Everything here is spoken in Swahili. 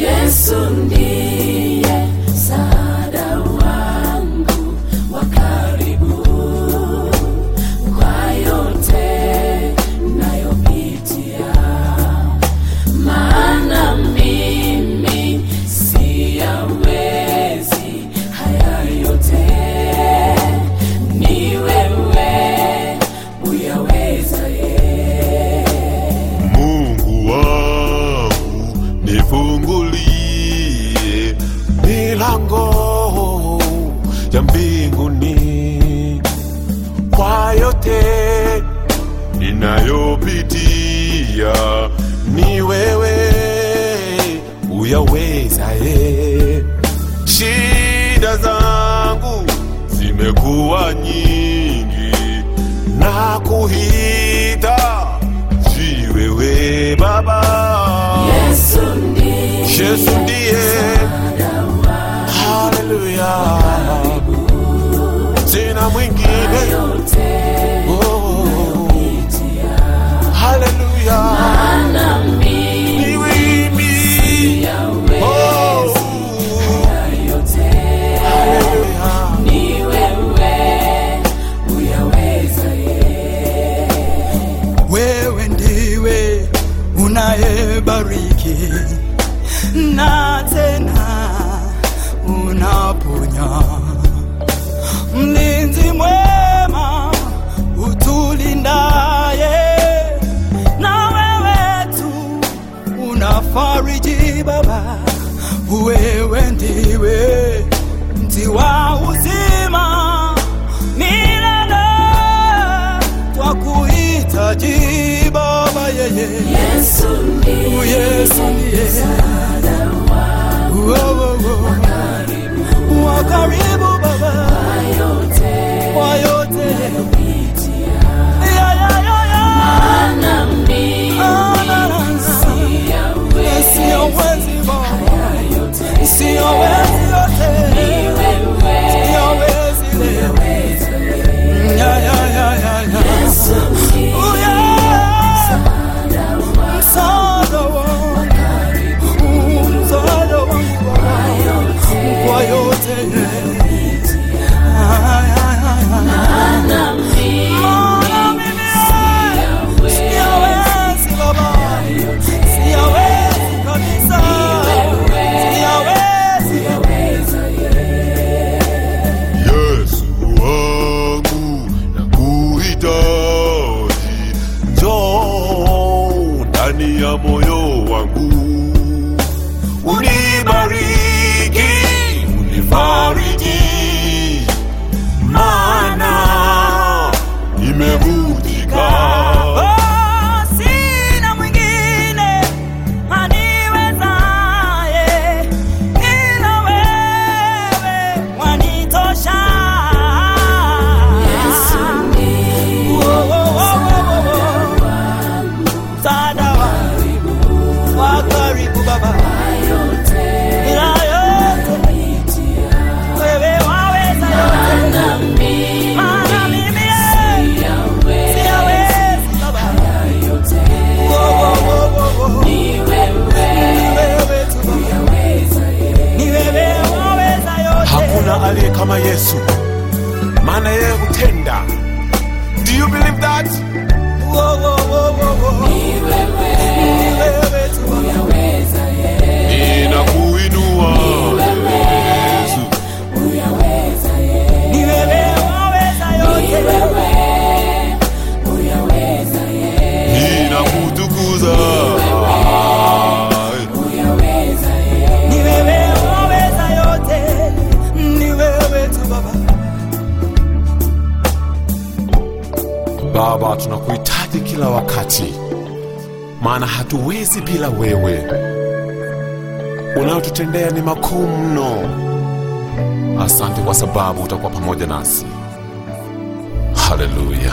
Yesu ndiye milango ya mbinguni kwa yote ninayopitia, ni wewe uyawezaye. Shida zangu zimekuwa nyingi na kuhita jiwewe Baba Yesu ndiye Yesu ndiye haleluya, sina mwingine. Oh, haleluya, mimi. Oh, haleluya, wewe ndiwe unayebariki. Na tena unaponya, mlinzi mwema utulindaye, na wewe tu unafariji Baba, wewe ndiwe mti wa uzima. Milele twakuhitaji Baba yeye. Yesu ndani ya moyo wangu, unibariki, you believe that? Oh, oh, oh, oh, oh. ni wewe Ni wewe tu Baba, tunakuhitaji kila wakati, maana hatuwezi bila wewe. Unayotutendea ni makuu mno. Asante kwa sababu utakuwa pamoja nasi. Haleluya.